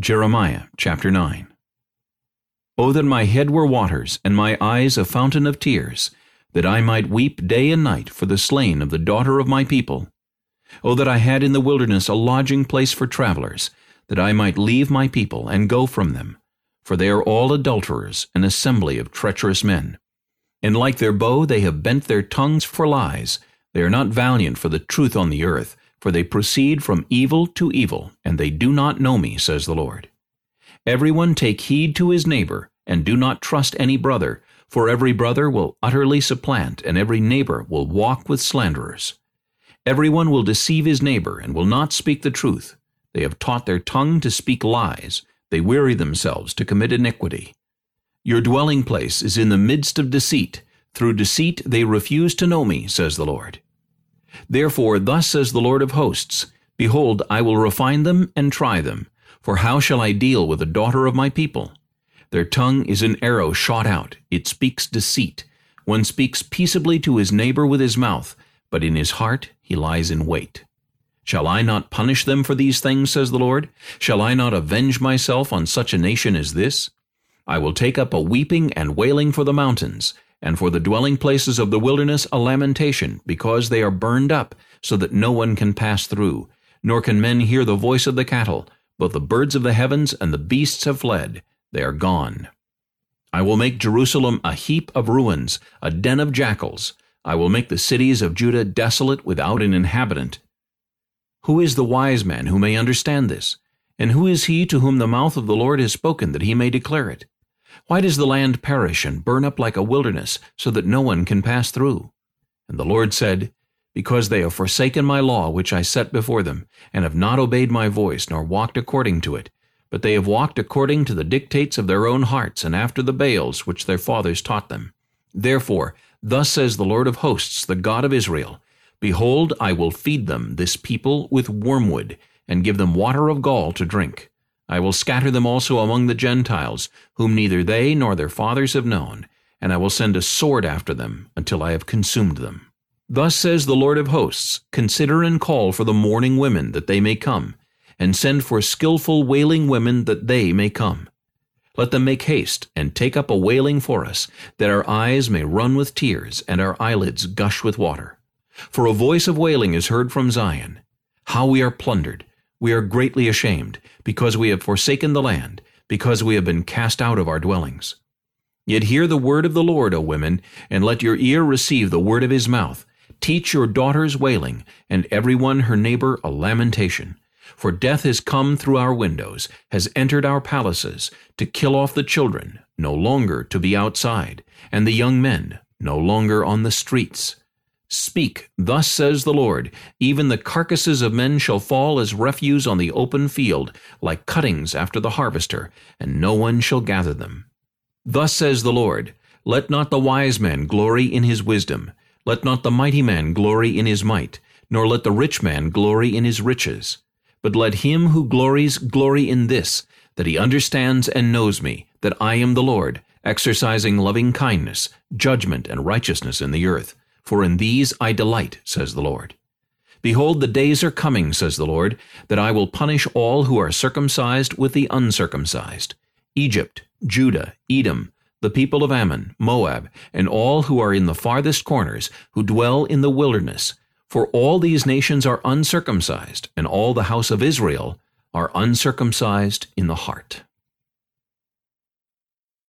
Jeremiah chapter nine. 9 O that my head were waters, and my eyes a fountain of tears, that I might weep day and night for the slain of the daughter of my people. O that I had in the wilderness a lodging place for travelers, that I might leave my people and go from them. For they are all adulterers, an assembly of treacherous men. And like their bow they have bent their tongues for lies. They are not valiant for the truth on the earth, for they proceed from evil to evil, and they do not know me, says the Lord. Everyone take heed to his neighbor, and do not trust any brother, for every brother will utterly supplant, and every neighbor will walk with slanderers. Everyone will deceive his neighbor, and will not speak the truth. They have taught their tongue to speak lies. They weary themselves to commit iniquity. Your dwelling place is in the midst of deceit. Through deceit they refuse to know me, says the Lord. Therefore thus says the Lord of hosts, Behold, I will refine them and try them. For how shall I deal with the daughter of my people? Their tongue is an arrow shot out. It speaks deceit. One speaks peaceably to his neighbor with his mouth, but in his heart he lies in wait. Shall I not punish them for these things, says the Lord? Shall I not avenge myself on such a nation as this? I will take up a weeping and wailing for the mountains, and for the dwelling places of the wilderness a lamentation, because they are burned up, so that no one can pass through, nor can men hear the voice of the cattle. Both the birds of the heavens and the beasts have fled, they are gone. I will make Jerusalem a heap of ruins, a den of jackals. I will make the cities of Judah desolate without an inhabitant. Who is the wise man who may understand this? And who is he to whom the mouth of the Lord has spoken that he may declare it? Why does the land perish and burn up like a wilderness, so that no one can pass through? And the Lord said, Because they have forsaken my law which I set before them, and have not obeyed my voice, nor walked according to it, but they have walked according to the dictates of their own hearts, and after the Baals which their fathers taught them. Therefore, thus says the Lord of hosts, the God of Israel, Behold, I will feed them, this people, with wormwood, and give them water of gall to drink. I will scatter them also among the Gentiles, whom neither they nor their fathers have known, and I will send a sword after them until I have consumed them. Thus says the Lord of hosts, Consider and call for the mourning women, that they may come, and send for skilful wailing women, that they may come. Let them make haste, and take up a wailing for us, that our eyes may run with tears, and our eyelids gush with water. For a voice of wailing is heard from Zion. How we are plundered! We are greatly ashamed, because we have forsaken the land, because we have been cast out of our dwellings. Yet hear the word of the Lord, O women, and let your ear receive the word of his mouth. Teach your daughters wailing, and every one her neighbor a lamentation. For death has come through our windows, has entered our palaces, to kill off the children, no longer to be outside, and the young men, no longer on the streets. Speak, thus says the Lord, even the carcasses of men shall fall as refuse on the open field, like cuttings after the harvester, and no one shall gather them. Thus says the Lord, Let not the wise man glory in his wisdom, let not the mighty man glory in his might, nor let the rich man glory in his riches. But let him who glories glory in this, that he understands and knows me, that I am the Lord, exercising loving kindness, judgment, and righteousness in the earth for in these I delight, says the Lord. Behold, the days are coming, says the Lord, that I will punish all who are circumcised with the uncircumcised, Egypt, Judah, Edom, the people of Ammon, Moab, and all who are in the farthest corners, who dwell in the wilderness. For all these nations are uncircumcised, and all the house of Israel are uncircumcised in the heart.